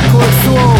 zwykłych słów